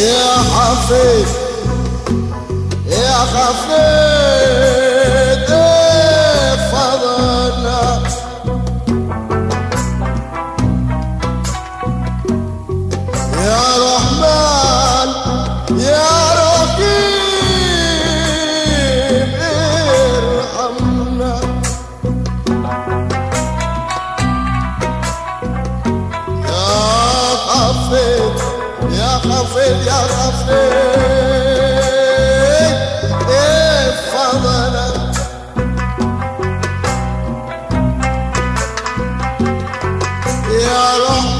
يا حفيد يا حفيد güzel yaram ey, ey fadara Ya Rabbi.